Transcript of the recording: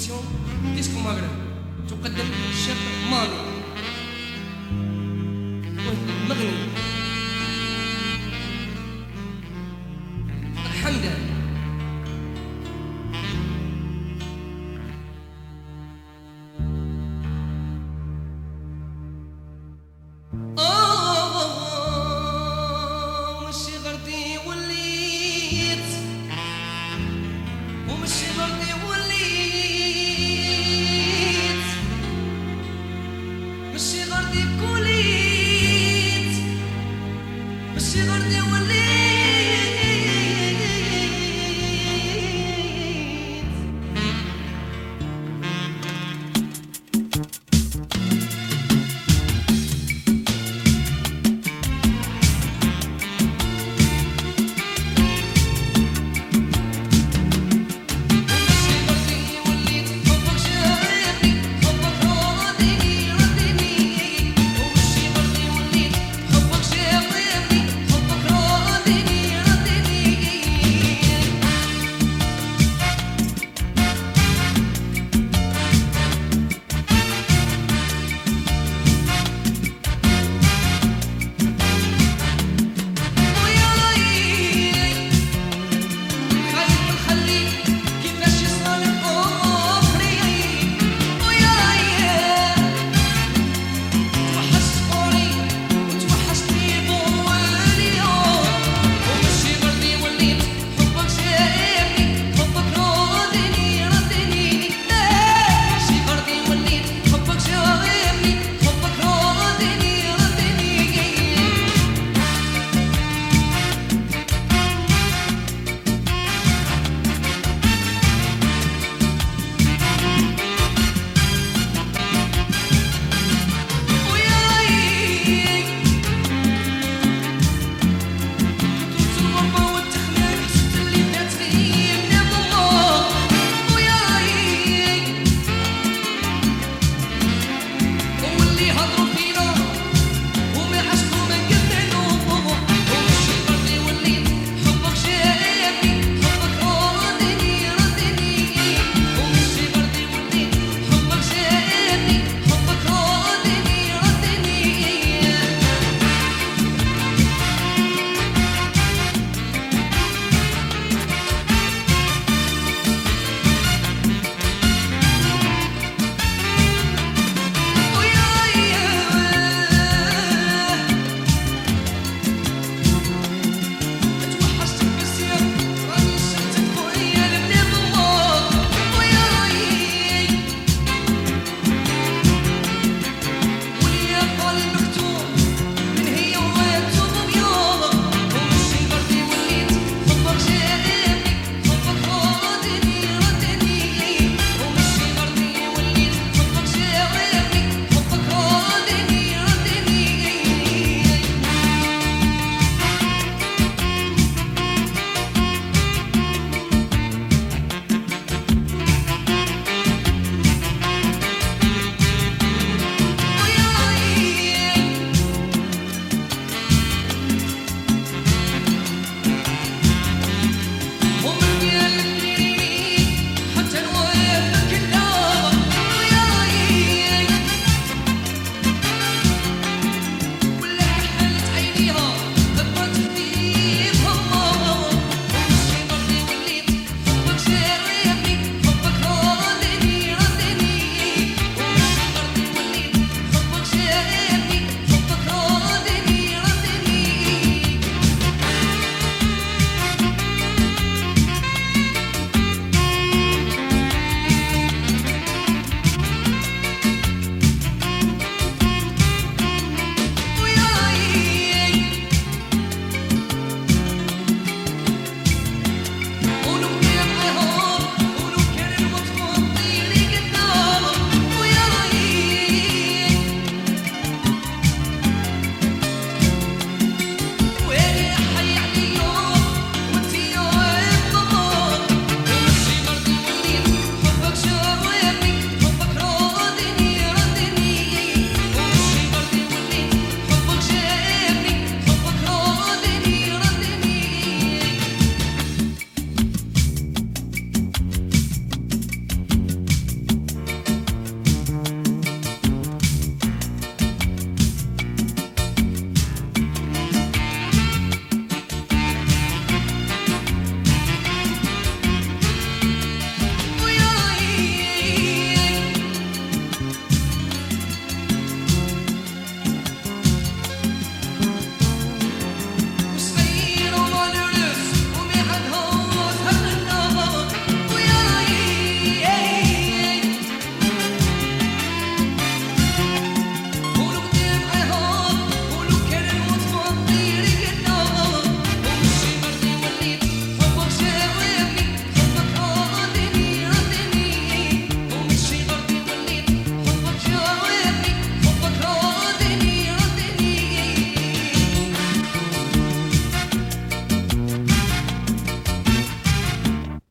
التلفزيون ديسكو مغرب تقدم الشيخ ماني